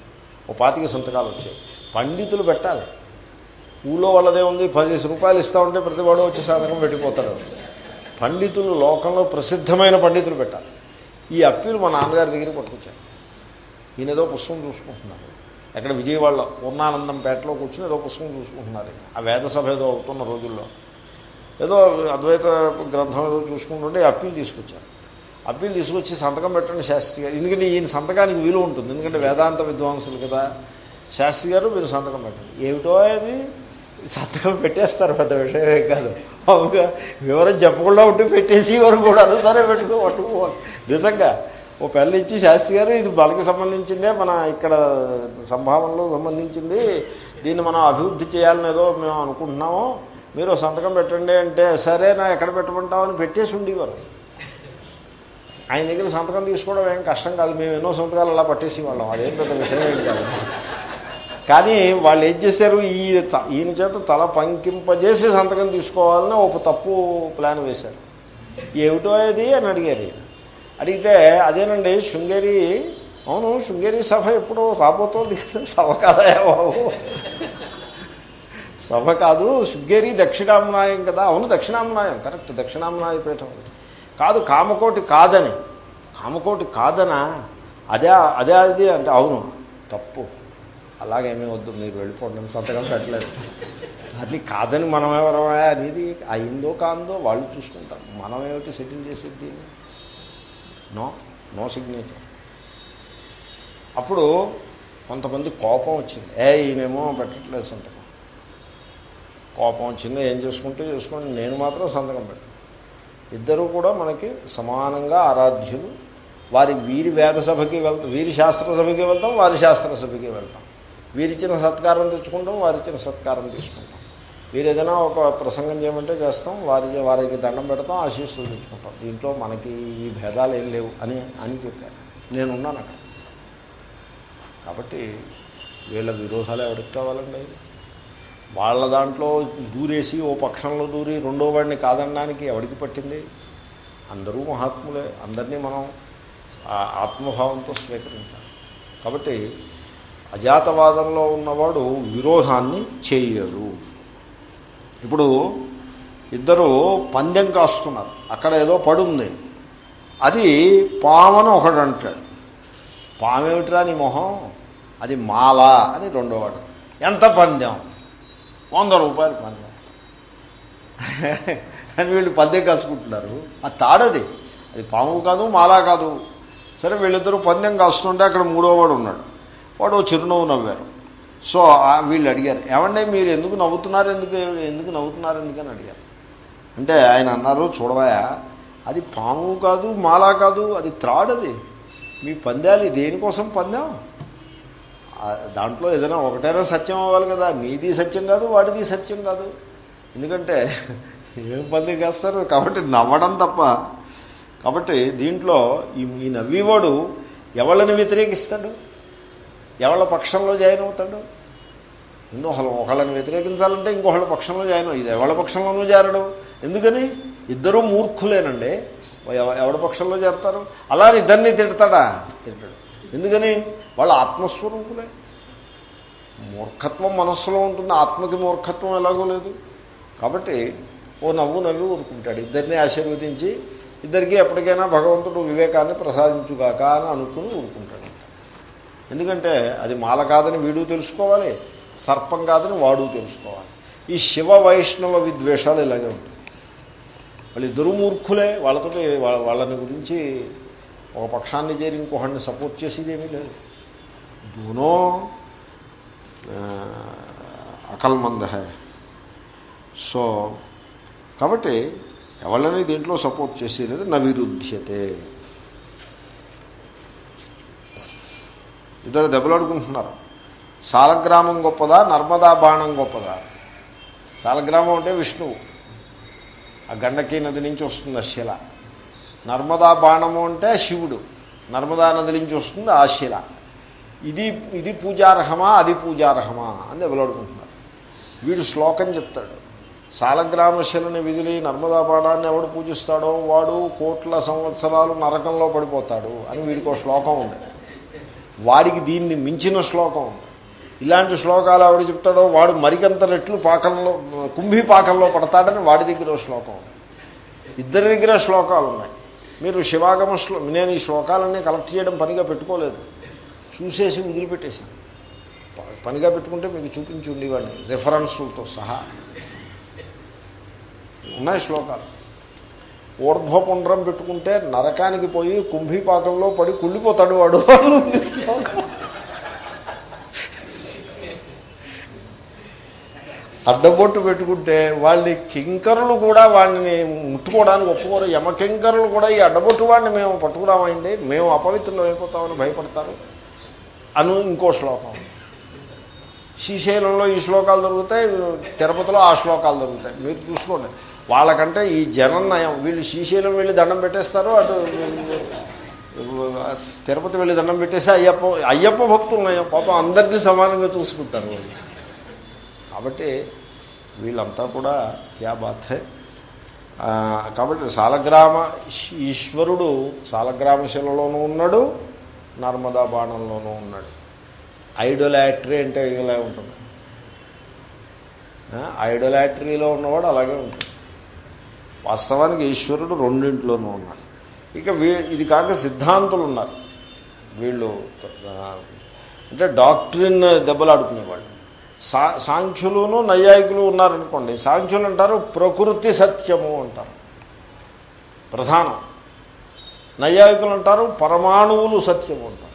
ఓ పాతిక సంతకాలు వచ్చాయి. పండితులు పెట్టాలి. ఊళ్ళో వాళ్ళదే ఉంది పదిహేను రూపాయలు ఇస్తూ ఉంటే ప్రతి వాడు వచ్చి సంతకం పెట్టిపోతాడు. పండితులు లోకంలో ప్రసిద్ధమైన పండితులు పెట్టాలి. ఈ అప్పీలు మా నాన్నగారి దగ్గర పట్టుకొచ్చాను ఈయన ఏదో పుస్తకం చూసుకుంటున్నారు. ఎక్కడ విజయవాడలో పూర్ణానందం పేటలో కూర్చుని ఏదో పుస్తకం చూసుకుంటున్నారు. ఆ వేద సభ ఏదో అవుతున్న రోజుల్లో. ఏదో అద్వైత గ్రంథం ఏదో చూసుకుంటుంటే అప్పీలు తీసుకొచ్చారు. అప్పీలు తీసుకొచ్చి సంతకం పెట్టండి శాస్త్రి గారు. ఎందుకంటే ఈయన సంతకానికి వీలు ఉంటుంది. ఎందుకంటే వేదాంత విద్వాంసులు కదా. శాస్త్రి గారు మీరు సంతకం పెట్టండి. ఏమిటో అది? సంతకం పెట్టేస్తారు పెద్ద విషయమే కాదు. అవుగా వివరం చెప్పకుండా ఉంటే పెట్టేసి వారు కూడా సరే పెట్టుకో పట్టుకోవాలి నిజంగా ఓ పెళ్ళి ఇచ్చి శాస్త్రి గారు ఇది బలకి సంబంధించిందే మన ఇక్కడ సంభావనలో సంబంధించింది. దీన్ని మనం అభివృద్ధి చేయాలని ఏదో మేము అనుకుంటున్నాము మీరు సంతకం పెట్టండి అంటే సరే నా ఎక్కడ పెట్టమంటామని పెట్టేసి ఉండేవారు. ఆయన దగ్గర సంతకం తీసుకోవడం ఏం కష్టం కాదు మేము ఎన్నో సంతకాలు అలా పట్టేసి వాళ్ళం. అదేం పెద్ద విషయం కాదు. కానీ వాళ్ళు ఏం చేశారు? ఈ ఈయన చేత తల పంకింపజేసి సంతకం తీసుకోవాలని ఒక తప్పు ప్లాన్ వేశారు. ఏమిటో అది అని అడిగారు అడిగితే అదేనండి శృంగేరి అవును శృంగేరి సభ ఎప్పుడు రాబోతోంది. సభ కాదా బాబు? సభ కాదు శృంగేరి దక్షిణామ్నాయం కదా. అవును దక్షిణామ్నాయం కరెక్ట్ దక్షిణామ్నాయ పీఠం కాదు కామకోటి కాదని. కామకోటి కాదనా? అదే అదే అది అంటే అవును తప్పు. అలాగేమీ వద్దు మీరు వెళ్ళిపోండి సంతకం పెట్టలేదు. అది కాదని మనం ఎవరమే అనేది అయిందో కాందో వాళ్ళు చూసుకుంటారు. మనం ఏమిటి సెటిల్ చేసేది నో నో సిగ్నేచర్. అప్పుడు కొంతమంది కోపం వచ్చింది. ఏ ఈయనేమో పెట్టట్లేదు సంతకం. కోపం వచ్చింది ఏం చేసుకుంటే చేసుకోండి నేను మాత్రం సంతకం పెట్టాను. ఇద్దరూ కూడా మనకి సమానంగా ఆరాధ్యులు. వారి వీరి వేద సభకి వెళ్తాం వీరి శాస్త్ర సభకి వెళ్తాం వారి శాస్త్ర సభకి వెళ్తాం. వీరిచ్చిన సత్కారం తెచ్చుకుంటాం వారిచ్చిన సత్కారం తీసుకుంటాం. వీరు ఏదైనా ఒక ప్రసంగం చేయమంటే చేస్తాం వారి వారికి దండం పెడతాం ఆశీస్సులు తెచ్చుకుంటాం. దీంట్లో మనకి ఈ భేదాలు ఏం లేవు అని అని చెప్పారు. నేనున్నాను అక్కడ. కాబట్టి వీళ్ళ విరోధాలు ఎవరికి కావాలండి? వాళ్ళ దాంట్లో దూరేసి ఓ పక్షంలో దూరి రెండో వాడిని కాదనడానికి ఎవరికి పట్టింది? అందరూ మహాత్ములే. అందరినీ మనం ఆత్మభావంతో స్వీకరించాలి. కాబట్టి అజాతవాదంలో ఉన్నవాడు విరోధాన్ని చేయడు. ఇప్పుడు ఇద్దరు పందెం కాస్తున్నారు. అక్కడ ఏదో పడుంది. అది పామని ఒకడు అంటాడు పామేమిట్రా నీ మొహం? అది మాల అని రెండోవాడు. ఎంత పందెం? వంద రూపాయలు పందెం. అని వీళ్ళు పందెం కాసుకుంటున్నారు. అది తాడది. అది పాము కాదు మాలా కాదు. సరే వీళ్ళిద్దరూ పందెం కాస్తుంటే అక్కడ మూడోవాడు ఉన్నాడు. వాడు చిరునవ్వు నవ్వారు. సో వీళ్ళు అడిగారు ఏమంటే మీరు ఎందుకు నవ్వుతున్నారు ఎందుకు ఎందుకు నవ్వుతున్నారు ఎందుకని అడిగారు. అంటే ఆయన అన్నారు చూడవాయా అది పాము కాదు మాలా కాదు అది త్రాడది మీ పందాలు దేనికోసం పందాం? దాంట్లో ఏదైనా ఒకటైనా సత్యం అవ్వాలి కదా. మీది సత్యం కాదు వాడిది సత్యం కాదు. ఎందుకంటే ఏం పంది కాస్తారు? కాబట్టి నవ్వడం తప్ప. కాబట్టి దీంట్లో ఈ నవ్వేవాడు ఎవళ్ళని వ్యతిరేకిస్తాడు? ఎవళ్ళ పక్షంలో జాయిన్ అవుతాడు? ఇంకొకళ్ళు ఒకళ్ళని వ్యతిరేకించాలంటే ఇంకొకళ్ళ పక్షంలో జాయిన్ ఇది ఎవళ్ళ పక్షంలోనూ చేరడు ఎందుకని? ఇద్దరూ మూర్ఖులేనండి. ఎవడ పక్షంలో చేరతారు అలా ఇద్దరిని తిడతాడా? తింటాడు ఎందుకని? వాళ్ళ ఆత్మస్వరూపులే. మూర్ఖత్వం మనస్సులో ఉంటుంది. ఆత్మకి మూర్ఖత్వం ఎలాగో లేదు. కాబట్టి ఓ నవ్వు నవ్వి ఊరుకుంటాడు. ఇద్దరిని ఆశీర్వదించి ఇద్దరికి ఎప్పటికైనా భగవంతుడు వివేకాన్ని ప్రసాదించుగాక అని అనుకుని ఊరుకుంటాడు. ఎందుకంటే అది మాల కాదని వీడు తెలుసుకోవాలి సర్పం కాదని వాడు తెలుసుకోవాలి. ఈ శివ వైష్ణవ విద్వేషాలు ఇలాగే ఉంటాయి. వాళ్ళు దుర్మూర్ఖులే వాళ్ళతో వాళ్ళని గురించి ఒక పక్షాన్ని చేరి ఇంకొకడిని సపోర్ట్ చేసేది ఏమీ లేదు దూనో అకల్మంద. హే సో కాబట్టి ఎవళ్ళని దీంట్లో సపోర్ట్ చేసేది నవిరుధ్యతే. ఇద్దరు దెబ్బలాడుకుంటున్నారు సాలగ్రామం గొప్పదా? నర్మదా బాణం గొప్పదా? సాలగ్రామం అంటే విష్ణువు. ఆ గండకీ నది నుంచి వస్తుంది ఆ శిల. నర్మదా బాణము అంటే శివుడు. నర్మదా నది నుంచి వస్తుంది ఆ శిల. ఇది ఇది పూజార్హమా? అది పూజార్హమా? అని దెబ్బలాడుకుంటున్నారు వీడు శ్లోకం చెప్తాడు. సాలగ్రామశిలని విదిలి నర్మదా బాణాన్ని ఎవడు పూజిస్తాడో వాడు కోట్ల సంవత్సరాలు నరకంలో పడిపోతాడు అని వీడికి శ్లోకం ఉంది. వాడికి దీన్ని మించిన శ్లోకం. ఉంది ఇలాంటి శ్లోకాలు ఆవిడ చెప్తాడో వాడు మరికంత రెట్లు పాకంలో కుంభీ పాకంలో పడతాడని వాడి దగ్గర శ్లోకం ఉంది. ఇద్దరి దగ్గర శ్లోకాలు ఉన్నాయి. మీరు శివాగమ శ్లో నేను ఈ శ్లోకాలన్నీ కలెక్ట్ చేయడం పనిగా పెట్టుకోలేదు. చూసేసి వదిలిపెట్టేశాను. పనిగా పెట్టుకుంటే మీకు చూపించి ఉండేవాడిని రెఫరెన్సులతో సహా. ఉన్నాయి శ్లోకాలు. ఊర్ధ్వపుండ్రం పెట్టుకుంటే నరకానికి పోయి కుంభీపాకంలో పడి కుళ్ళిపోతాడు వాడు అడ్డబొట్టు పెట్టుకుంటే వాళ్ళని కింకరులు కూడా వాడిని ముట్టుకోవడానికి ఒప్పుకోరు. యమకింకరులు కూడా ఈ అడ్డబొట్టు వాడిని మేము పట్టుకురామైంది మేము అపవిత్రులు అయిపోతామని భయపడతారు. అను ఇంకో శ్లోకం. శ్రీశైలంలో ఈ శ్లోకాలు దొరుకుతాయి తిరుపతిలో ఆ శ్లోకాలు దొరుకుతాయి. మీరు చూసుకోండి. వాళ్ళకంటే ఈ జనం నయం. వీళ్ళు శ్రీశైలం వెళ్ళి దండం పెట్టేస్తారు అటు తిరుపతి వెళ్ళి దండం పెట్టేసి అయ్యప్ప అయ్యప్ప భక్తులు నయం. పాపం అందరినీ సమానంగా చూసుకుంటారు వాళ్ళు. కాబట్టి వీళ్ళంతా కూడా క్యా బాధే కాబట్టి సాలగ్రామ ఈశ్వరుడు సాలగ్రామ శిలలోనూ ఉన్నాడు నర్మదా బాణంలోనూ ఉన్నాడు. ఐడోలాట్రీ అంటే ఇలా ఉంటుంది. ఐడోలాట్రీలో ఉన్నవాడు అలాగే ఉంటుంది. వాస్తవానికి ఈశ్వరుడు రెండింట్లోనూ ఉన్నాడు ఇక వీ ఇది కాక సిద్ధాంతులు ఉన్నారు వీళ్ళు అంటే డాక్టరీన్ దెబ్బలాడుకునేవాళ్ళు. సా సాంఖ్యులును నైయాయికులు ఉన్నారనుకోండి సాంఖ్యులు అంటారు ప్రకృతి సత్యము అంటారు. ప్రధానం. నైయాయికులు అంటారు పరమాణువులు సత్యము అంటారు.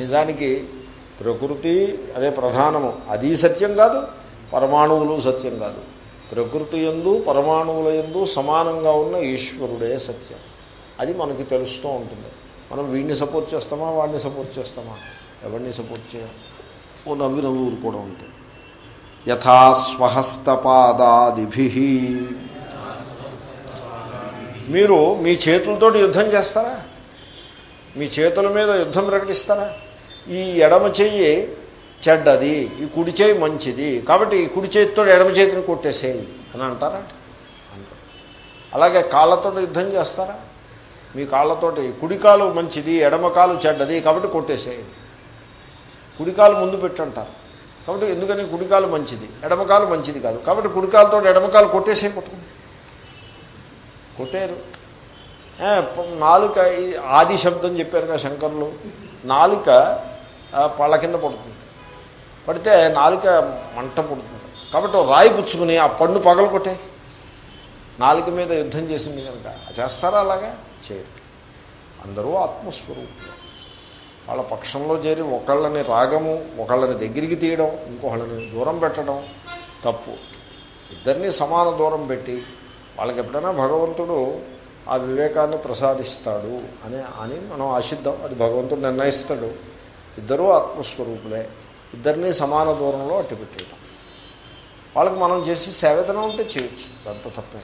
నిజానికి ప్రకృతి అదే ప్రధానము. అది సత్యం కాదు పరమాణువులు సత్యం కాదు. ప్రకృతి ఎందు పరమాణువుల ఎందు సమానంగా ఉన్న ఈశ్వరుడే సత్యం. అది మనకి తెలుస్తూ ఉంటుంది. మనం వీడిని సపోర్ట్ చేస్తామా వాడిని సపోర్ట్ చేస్తామా? ఎవరిని సపోర్ట్ చేయాలి? ఓ నవ్వి నవ్వు ఊరుకోవడం అంతే. యథా స్వహస్తపాదాదిభి. మీరు మీ చేతులతో యుద్ధం చేస్తారా? మీ చేతుల మీద యుద్ధం ప్రకటిస్తారా? ఈ ఎడమ చెయ్యి చెడ్డది ఈ కుడి చేయి మంచిది. కాబట్టి ఈ కుడి చేతితో ఎడమ చేతిని కొట్టేసేయి అని అంటారా? అంటారు. అలాగే కాళ్ళతో యుద్ధం చేస్తారా? మీ కాళ్ళతోటి కుడికాలు మంచిది ఎడమకాలు చెడ్డది కాబట్టి కొట్టేసేయి కుడికాలు ముందు పెట్టంటారు. కాబట్టి ఎందుకని? కుడికాలు మంచిది ఎడమకాలు మంచిది కాదు. కాబట్టి కుడికాలతో ఎడమకాలు కొట్టేసే కొట్టుకుంది కొట్టారు. నాలుక ఆది శబ్దం చెప్పారు కదా శంకర్లు. నాలుక పళ్ళ కింద పడుతుంది. పడితే నాలుక మంట పుడుతుంది. కాబట్టి రాయి పుచ్చుకుని ఆ పండు పగలకొట్టే నాలుక మీద యుద్ధం చేసింది కనుక చేస్తారా అలాగా? చేయరు. అందరూ ఆత్మస్వరూపులు. వాళ్ళ పక్షంలో చేరి ఒకళ్ళని రాగము ఒకళ్ళని దగ్గరికి తీయడం ఇంకొకళ్ళని దూరం పెట్టడం తప్పు. ఇద్దరినీ సమాన దూరం పెట్టి వాళ్ళకి ఎప్పుడైనా భగవంతుడు ఆ వివేకాన్ని ప్రసాదిస్తాడు అని అని మనం ఆశిద్దాం. అది భగవంతుడు నిర్ణయిస్తాడు. ఇద్దరూ ఆత్మస్వరూపులే. ఇద్దరినీ సమాన దూరంలో అట్టి పెట్టేయడం వాళ్ళకి మనం చేసి సేవేదనం ఉంటే చేయొచ్చు దాంతో తప్పేం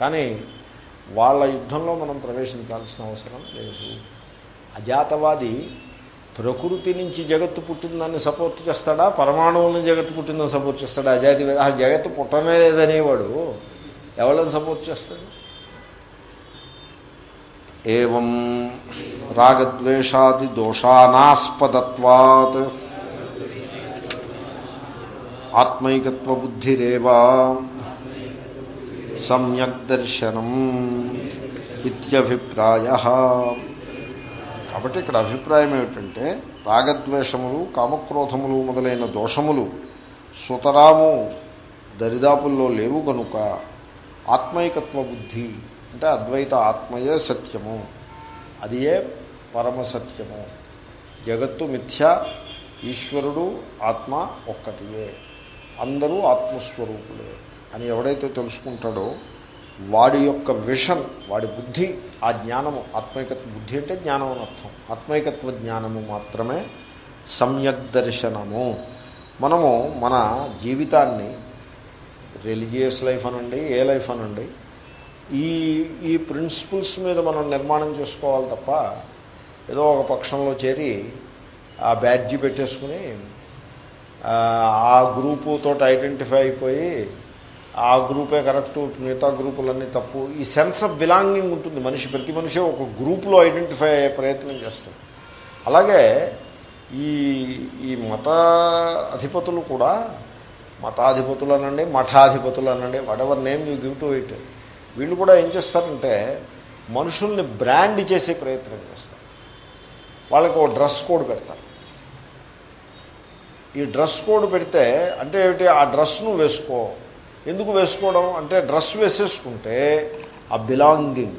కానీ వాళ్ళ యుద్ధంలో మనం ప్రవేశించాల్సిన అవసరం లేదు. అజాతవాది ప్రకృతి నుంచి జగత్తు పుట్టిందని సపోర్ట్ చేస్తాడా? పరమాణువుని జగత్తు పుట్టిందని సపోర్ట్ చేస్తాడా? అజాతి ఆ జగత్తు పుట్టనే లేదనేవాడు ఎవరిని సపోర్ట్ చేస్తాడు? ఏం రాగద్వేషాది దోషానాస్పదత్వాత్ ఆత్మైకత్వ బుద్ధిరేవా సమ్యక్ దర్శనం ఇత్యభిప్రాయ. కాబట్టి ఇక్కడ అభిప్రాయం ఏమిటంటే రాగద్వేషములు కామక్రోధములు మొదలైన దోషములు సుతరాము దరిదాపుల్లో లేవు కనుక ఆత్మైకత్వ బుద్ధి అంటే అద్వైత ఆత్మయే సత్యము. అది ఏ పరమసత్యము. జగత్తు మిథ్య ఈశ్వరుడు ఆత్మ ఒక్కటియే. అందరూ ఆత్మస్వరూపులే అని ఎవడైతే తెలుసుకుంటాడో వాడి యొక్క విషన్ వాడి బుద్ధి ఆ జ్ఞానము ఆత్మైకత్వ బుద్ధి అంటే జ్ఞానం అని అర్థం. ఆత్మైకత్వ జ్ఞానము మాత్రమే సమ్యక్ దర్శనము. మనము మన జీవితాన్ని రిలీజియస్ లైఫ్ అనండి ఏ లైఫ్ అనండి ఈ ఈ ప్రిన్సిపల్స్ మీద మనం నిర్మాణం చేసుకోవాలి తప్ప ఏదో ఒక పక్షంలో చేరి ఆ బ్యాడ్జి పెట్టేసుకుని ఆ గ్రూపుతో ఐడెంటిఫై అయిపోయి ఆ గ్రూపే కరెక్ట్ మిగతా గ్రూపులన్నీ తప్పు. ఈ సెన్స్ ఆఫ్ బిలాంగింగ్ ఉంటుంది మనిషి ప్రతి మనిషి ఒక గ్రూపులో ఐడెంటిఫై అయ్యే ప్రయత్నం చేస్తాడు. అలాగే ఈ ఈ మత అధిపతులు కూడా మతాధిపతులు అనండి మఠాధిపతులు అనండి whatever name you give to it వీళ్ళు కూడా ఏం చేస్తారంటే మనుషుల్ని బ్రాండ్ చేసే ప్రయత్నం చేస్తారు. వాళ్ళకి ఒక డ్రెస్ కోడ్ పెడతారు. ఈ డ్రెస్ కోడ్ పెడితే అంటే ఏమిటి? ఆ డ్రెస్ను వేసుకో. ఎందుకు వేసుకోవడం? అంటే డ్రెస్ వేసేసుకుంటే ఆ belonging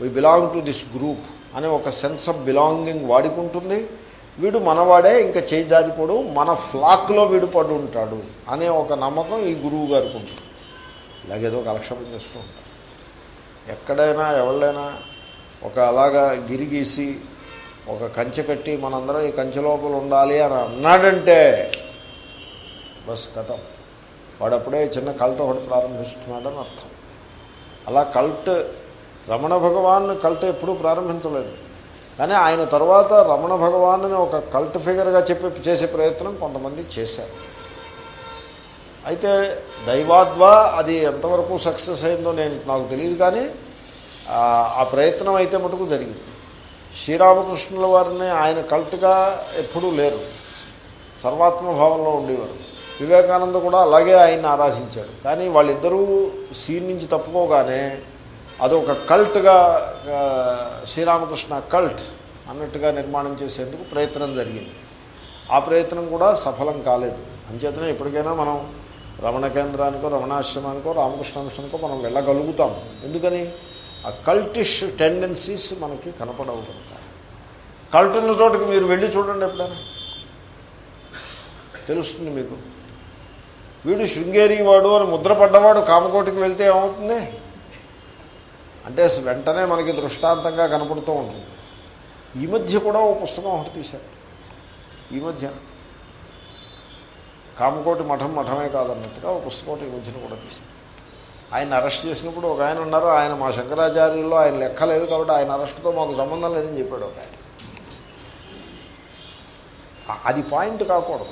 we belong to this group అనే ఒక సెన్స్ ఆఫ్ బిలాంగింగ్ వాడుకుంటుంది. వీడు మనవాడే ఇంకా చేయి జారిపోడు మన ఫ్లాక్లో వీడు పడు ఉంటాడు అనే ఒక నమ్మకం ఈ గురువు గారికి ఉంటుంది. ఇలాగేదో కలక్షేపం చేస్తూ ఉంటారు. ఎక్కడైనా ఎవళ్ళైనా ఒక అలాగా గిరిగీసి ఒక కంచె కట్టి మనందరం ఈ కంచె లోపల ఉండాలి అని అన్నాడంటే బస్ కథం. వాడప్పుడే చిన్న కల్ట్ ఒకటి ప్రారంభిస్తున్నాడని అర్థం. అలా కల్ట్ రమణ భగవాన్ కల్ట్ ఎప్పుడూ ప్రారంభించలేదు. కానీ ఆయన తర్వాత రమణ భగవాన్ని ఒక కల్ట్ ఫిగర్గా చెప్పి చేసే ప్రయత్నం కొంతమంది చేశారు. అయితే దైవాద్వా అది ఎంతవరకు సక్సెస్ అయిందో నేను నాకు తెలియదు కానీ ఆ ప్రయత్నం అయితే మటుకు జరిగింది. శ్రీరామకృష్ణుల వారిని ఆయన కల్ట్గా ఎప్పుడూ లేరు. సర్వాత్మభావంలో ఉండేవారు. వివేకానంద కూడా అలాగే ఆయన్ని ఆరాధించాడు. కానీ వాళ్ళిద్దరూ సీన్ నుంచి తప్పుకోగానే అదొక కల్ట్గా శ్రీరామకృష్ణ కల్ట్ అన్నట్టుగా నిర్మాణం చేసేందుకు ప్రయత్నం జరిగింది. ఆ ప్రయత్నం కూడా సఫలం కాలేదు. అంచేతనే ఎప్పటికైనా మనం రమణ కేంద్రానికో రమణాశ్రమానికో రామకృష్ణ మిషన్కో మనం వెళ్ళగలుగుతాం. ఎందుకని? ఆ కల్టిష్ టెండెన్సీస్ మనకి కనపడవు కనుక కల్టున్న చోటకి మీరు వెళ్ళి చూడండి ఎప్పుడైనా. తెలుస్తుంది మీకు. వీడు శృంగేరి వాడు అని ముద్రపడ్డవాడు కామకోటికి వెళ్తే ఏమవుతుంది? అంటే వెంటనే మనకి దృష్టాంతంగా కనపడుతూ ఉంటుంది. ఈ మధ్య కూడా ఓ పుస్తకం ఒకటి తీశారు. ఈ మధ్య. కామకోటి మఠం మఠమే కాదన్నట్టుగా ఒక పుస్తకం ఈ మధ్యన కూడా తీశారు. ఆయన అరెస్ట్ చేసినప్పుడు ఒక ఆయన ఉన్నారు. ఆయన మా శంకరాచార్యుల్లో ఆయన లెక్కలేదు కాబట్టి ఆయన అరెస్ట్తో మాకు సంబంధం లేదని చెప్పాడు ఒక ఆయన. అది పాయింట్ కాకూడదు.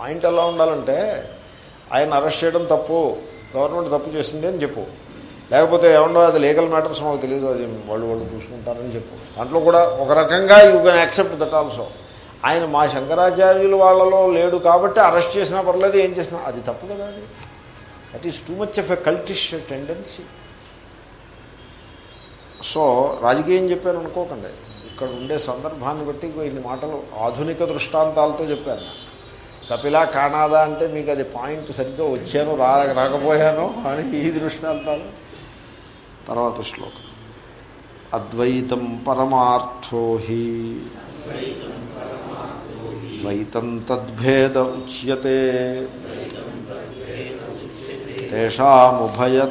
పాయింట్ ఎలా ఉండాలంటే ఆయన అరెస్ట్ చేయడం తప్పు గవర్నమెంట్ తప్పు చేసింది అని చెప్పు. లేకపోతే ఏమన్నా అది లీగల్ మ్యాటర్స్ మాకు తెలియదు అది వాళ్ళు వాళ్ళు చూసుకుంటారని చెప్పు. దాంట్లో కూడా ఒక రకంగా you can accept that also. ఆయన మా శంకరాచార్యులు వాళ్ళలో లేడు కాబట్టి అరెస్ట్ చేసినా పర్లేదు ఏం చేసినా అది తప్పు కదా అది. That is too much of a cultish tendency so రాజకీయం చెప్పాను అనుకోకండి. ఇక్కడ ఉండే సందర్భాన్ని బట్టి ఇన్ని మాటలు ఆధునిక దృష్టాంతాలతో చెప్పాను. కపిలా కానాదా అంటే మీకు అది పాయింట్ సరిగ్గా వచ్చాను రా రాకపోయాను అని ఈ దృష్టాంతాలు. తర్వాత శ్లోకం. అద్వైతం పరమార్థో హి. ద్వైతం తద్భేద ఉచ్యతే. తేషాముభయథాద్వైతం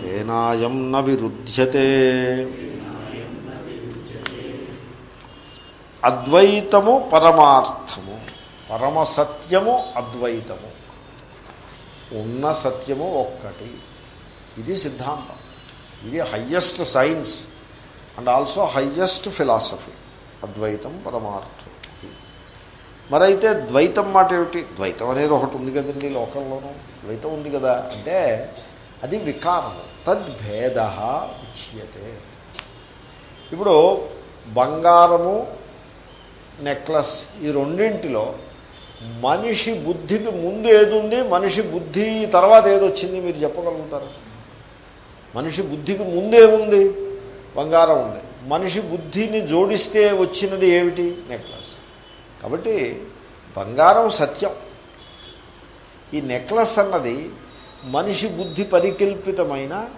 తేనాయం న విరుధ్యతే అద్వైతము పరమార్థము పరమసత్యము అద్వైతము ఉన్న సత్యము ఒక్కటి. ఇది సిద్ధాంతం. ఇది highest science and also highest philosophy అద్వైతం పరమార్థం. మరైతే ద్వైతం మాట ఏమిటి? ద్వైతం అనేది ఒకటి ఉంది కదండి లోకంలోనూ. ద్వైతం ఉంది కదా. అంటే అది వికారము. తద్భేద ఉచ్యతే. ఇప్పుడు బంగారము నెక్లెస్ ఈ రెండింటిలో మనిషి బుద్ధికి ముందు ఏది ఉంది? మనిషి బుద్ధి తర్వాత ఏదొచ్చింది మీరు చెప్పగలుగుతారు? మనిషి బుద్ధికి ముందేముంది బంగారం ఉంది. మనిషి బుద్ధిని జోడిస్తే వచ్చినది ఏమిటి? నెక్లెస్. కాబట్టి బంగారం సత్యం. ఈ నెక్లెస్ అన్నది మనిషి బుద్ధి పరికల్పితమైన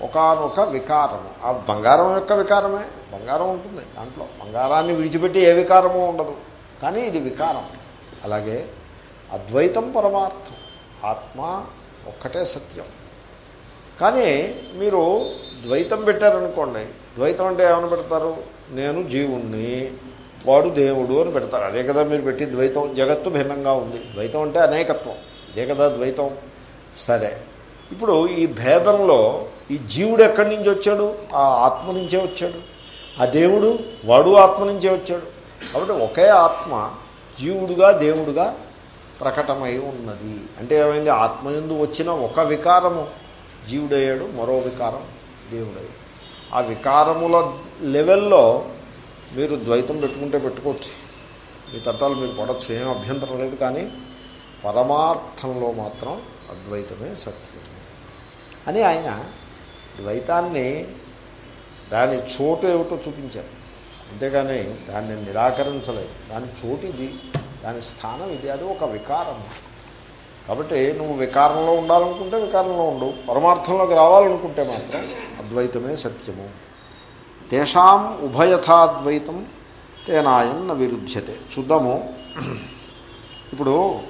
ఒకనొక వికారము. ఆ బంగారం యొక్క వికారమే. బంగారం ఉంటుంది దాంట్లో. బంగారాన్ని విడిచిపెట్టి ఏ వికారము ఉండదు. కానీ ఇది వికారం. అలాగే అద్వైతం పరమార్థం. ఆత్మ ఒక్కటే సత్యం. కానీ మీరు ద్వైతం పెట్టారనుకోండి ద్వైతం అంటే ఏమైనా పెడతారు? నేను జీవుణ్ణి. వాడు దేవుడు అని పెడతారు. అదే కదా మీరు పెట్టి ద్వైతం. జగత్తు భిన్నంగా ఉంది. ద్వైతం అంటే అనేకత్వం. ఇదే కదా ద్వైతం. సరే. ఇప్పుడు ఈ భేదంలో ఈ జీవుడు ఎక్కడి నుంచి వచ్చాడు? ఆ ఆత్మ నుంచే వచ్చాడు. ఆ దేవుడు వాడు ఆత్మ నుంచే వచ్చాడు. కాబట్టి ఒకే ఆత్మ జీవుడుగా దేవుడుగా ప్రకటమై ఉన్నది. అంటే ఏమైంది? ఆత్మయందు వచ్చిన ఒక వికారము. జీవుడయ్యాడు మరో వికారం దేవుడయ్యాడు. ఆ వికారముల లెవెల్లో మీరు ద్వైతం పెట్టుకుంటే పెట్టుకోవచ్చు. మీ తట్టాలు మీరు పడవచ్చు ఏం అభ్యంతరం లేదు కానీ పరమార్థంలో మాత్రం అద్వైతమే సత్యం. అని ఆయన ద్వైతాన్ని దాని చోటు ఏమిటో చూపించారు. అంతేగాని దాన్ని నిరాకరించలేదు. దాని చోటు ఇది దాని స్థానం ఇది అది ఒక వికారం. కాబట్టి నువ్వు వికారంలో ఉండాలనుకుంటే వికారంలో ఉండు. పరమార్థంలోకి రావాలనుకుంటే మాత్రం అద్వైతమే సత్యము. తేషాం ఉభయథాద్వైతం తేనాయం న విరుధ్యతే. చూద్దాము. ఇప్పుడు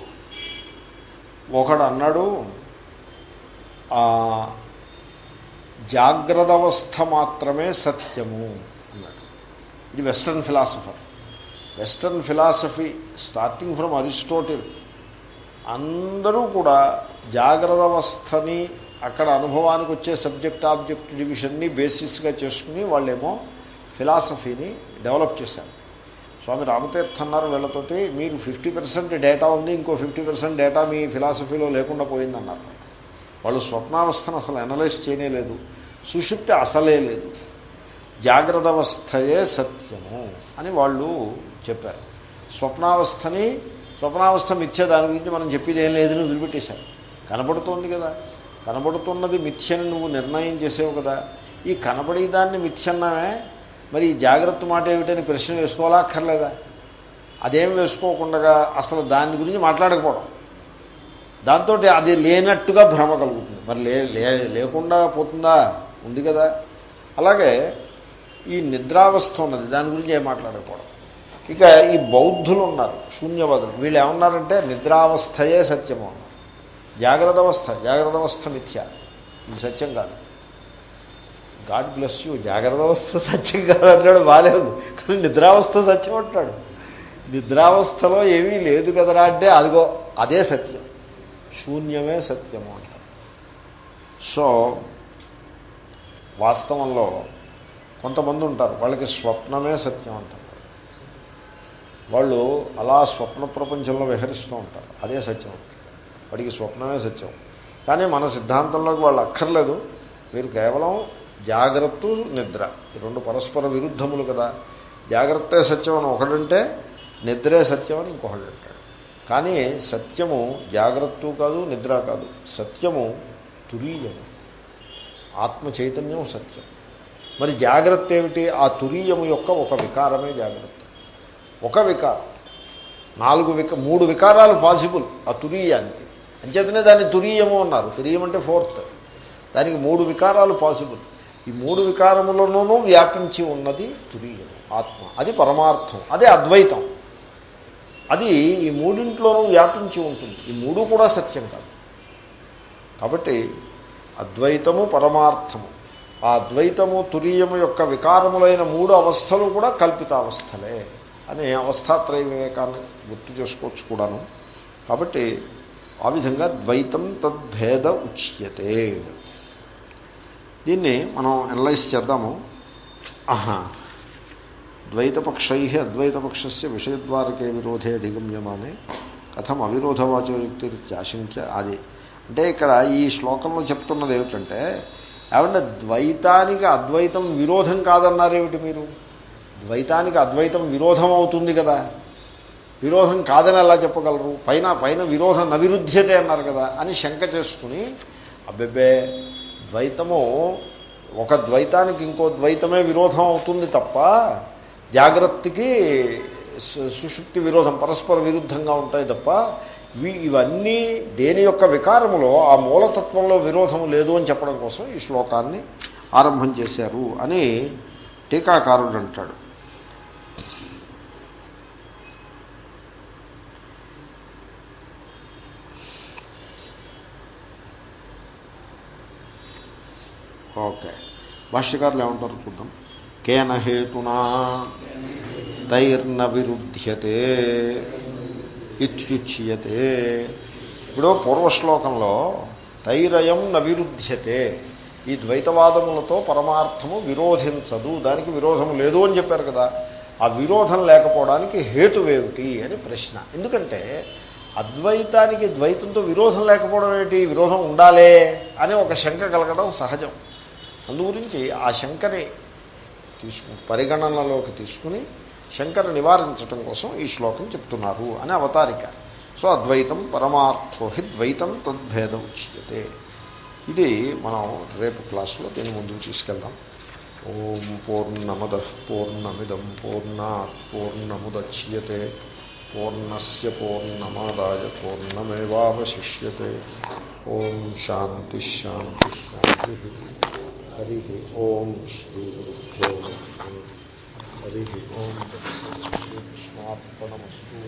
ఒకడు అన్నాడు జాగ్రత్త అవస్థ మాత్రమే సత్యము అన్నాడు. ఇది western philosopher. Western philosophy starting from Aristotle. అందరూ కూడా జాగ్రత్త అవస్థని అక్కడ అనుభవానికి వచ్చే సబ్జెక్ట్ ఆబ్జెక్ట్ డివిజన్ని బేసిస్గా చేసుకుని వాళ్ళేమో ఫిలాసఫీని డెవలప్ చేశారు. స్వామి రామతీర్థ అన్నారు వీళ్ళతోటి మీరు ఫిఫ్టీ పర్సెంట్ డేటా ఉంది ఇంకో ఫిఫ్టీ పర్సెంట్ డేటా మీ ఫిలాసఫీలో లేకుండా పోయిందన్నారు. వాళ్ళు స్వప్నావస్థను అసలు అనలైజ్ చేయలేదు సుషుప్తి అసలే లేదు. జాగ్రత్త అవస్థయే సత్యము అని వాళ్ళు చెప్పారు. స్వప్నావస్థని స్వప్నావస్థ మిథ్య దాని గురించి మనం చెప్పేది ఏం లేదని వదిలిపెట్టేశారు. కనబడుతోంది కదా. కనబడుతున్నది మిథ్యను నువ్వు నిర్ణయం చేసేవు కదా. ఈ కనబడేదాన్ని మిథ్యన్నామే. మరి ఈ జాగ్రత్త మాట ఏమిటని ప్రశ్న వేసుకోవాలా అక్కర్లేదా? అదేం వేసుకోకుండా అసలు దాని గురించి మాట్లాడకపోవడం. దాంతో అది లేనట్టుగా భ్రమ కలుగుతుంది. మరి లే లే- లేకుండా పోతుందా? ఉంది కదా. అలాగే ఈ నిద్రావస్థ ఉన్నది దాని గురించి ఏం మాట్లాడకపోవడం. ఇక ఈ బౌద్ధులు ఉన్నారు శూన్యవాదులు. వీళ్ళు ఏమన్నారంటే నిద్రావస్థయే సత్యము అన్నారు. జాగ్రత్త అవస్థ జాగ్రత్త అవస్థ మిథ్య. ఇది సత్యం కాదు. గాడ్ బ్లెస్ యూ జాగ్రత్త అవస్థ సత్యం కాదు అన్నాడు బాగాలేదు కానీ నిద్రావస్థ సత్యం అంటాడు. నిద్రావస్థలో ఏమీ లేదు కదరా అంటే అదిగో అదే సత్యం. శూన్యమే సత్యము అంటారు సో వాస్తవంలో కొంతమంది ఉంటారు వాళ్ళకి స్వప్నమే సత్యం అంటారు. వాళ్ళు అలా స్వప్న ప్రపంచంలో విహరిస్తూ ఉంటారు అదే సత్యం వాడికి స్వప్నమే సత్యం. కానీ మన సిద్ధాంతంలోకి వాళ్ళు అక్కర్లేదు. మీరు కేవలం జాగ్రత్త నిద్ర. ఈ రెండు పరస్పర విరుద్ధములు కదా. జాగ్రత్తే సత్యం అని ఒకడంటే నిద్రే సత్యం అని ఇంకొకడు అంటాడు. కానీ సత్యము జాగ్రత్త కాదు నిద్ర కాదు. సత్యము తురీయము. ఆత్మ చైతన్యం సత్యం. మరి జాగ్రత్త ఏమిటి? ఆ తురీయము యొక్క ఒక వికారమే జాగ్రత్త. ఒక వికారం. నాలుగు విక మూడు వికారాలు పాసిబుల్. ఆ తురీయానికి. అంచేతనే దాన్ని తురీయము అన్నారు. తురీయం అంటే ఫోర్త్. దానికి మూడు వికారాలు పాసిబుల్. ఈ మూడు వికారములలోనూ వ్యాపించి ఉన్నది తురీయం ఆత్మ. అది పరమార్థం అదే అద్వైతం. అది ఈ మూడింట్లోనూ వ్యాపించి ఉంటుంది. ఈ మూడు కూడా సత్యం కాదు. కాబట్టి అద్వైతము పరమార్థము. ఆ అద్వైతము తురీయము యొక్క వికారములైన మూడు అవస్థలు కూడా కల్పిత అవస్థలే అనే అవస్థాత్రయ వివేకాన్ని గుర్తు చేసుకోవచ్చు కూడాను. కాబట్టి ఆ విధంగా ద్వైతం తద్భేద ఉచ్యతే. దీన్ని మనం అనలైజ్ చేద్దాము. ఆహా. ద్వైతపక్షై అద్వైతపక్షస్య విషయద్వారకే విరోధే అధిగమ్యమానే. కథం అవిరోధవాచోయుక్తిరిత్యాశంక్య అది. అంటే ఇక్కడ ఈ శ్లోకంలో చెప్తున్నది ఏమిటంటే ఏమంటే ద్వైతానికి అద్వైతం విరోధం కాదన్నారేమిటి మీరు? ద్వైతానికి అద్వైతం విరోధం అవుతుంది కదా. విరోధం కాదని ఎలా చెప్పగలరు? పైన పైన విరోధం నవిరుధ్యతే అన్నారు కదా అని శంక చేసుకుని అబ్బెబ్బే ద్వైతము ఒక ద్వైతానికి ఇంకో ద్వైతమే విరోధం అవుతుంది తప్ప జాగ్రత్తకి సుశుక్తి సుషుప్తి విరోధం పరస్పర విరుద్ధంగా ఉంటాయి తప్ప ఇవన్నీ దేని యొక్క వికారములో ఆ మూలతత్వంలో విరోధం లేదు అని చెప్పడం కోసం ఈ శ్లోకాన్ని ఆరంభం చేశారు అని టీకాకారుడు అంటాడు. ఓకే. భాష్యకారులు ఏమంటారు చూద్దాం. కేన హేతునా తైర్న విరుధ్యతే ఇత్యుచ్యతే. ఇప్పుడు పూర్వశ్లోకంలో తైరయం న ఈ ద్వైతవాదములతో పరమార్థము విరోధించదు. దానికి విరోధము లేదు అని చెప్పారు కదా. ఆ విరోధం లేకపోవడానికి హేతువేమిటి అని ప్రశ్న. ఎందుకంటే అద్వైతానికి ద్వైతంతో విరోధం లేకపోవడం ఏంటి? విరోధం ఉండాలే అని ఒక శంక కలగడం సహజం. అందుగురించి ఆ శంకరే తీసుకు పరిగణనలోకి తీసుకుని శంకర నివారించటం కోసం ఈ శ్లోకం చెప్తున్నారు అని అవతారిక. సో అద్వైతం పరమార్థోహి ద్వైతం తద్భేద ఉచ్యతే. ఇది మనం రేపు క్లాసులో దీని ముందుకు తీసుకెళ్దాం. ఓం పూర్ణమద పూర్ణమిదం పూర్ణా పూర్ణముద్యతే. పూర్ణస్ పూర్ణమాదాయ పూర్ణమేవాశిష్యే ఓం శాంతిశాంతిశాంతి హరి ఓం శ్రీ గురుభ్యో హరి ఓం శ్రీకృష్ణార్పణమస్తు